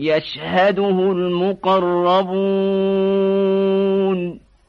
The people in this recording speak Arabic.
يشهده المقربون.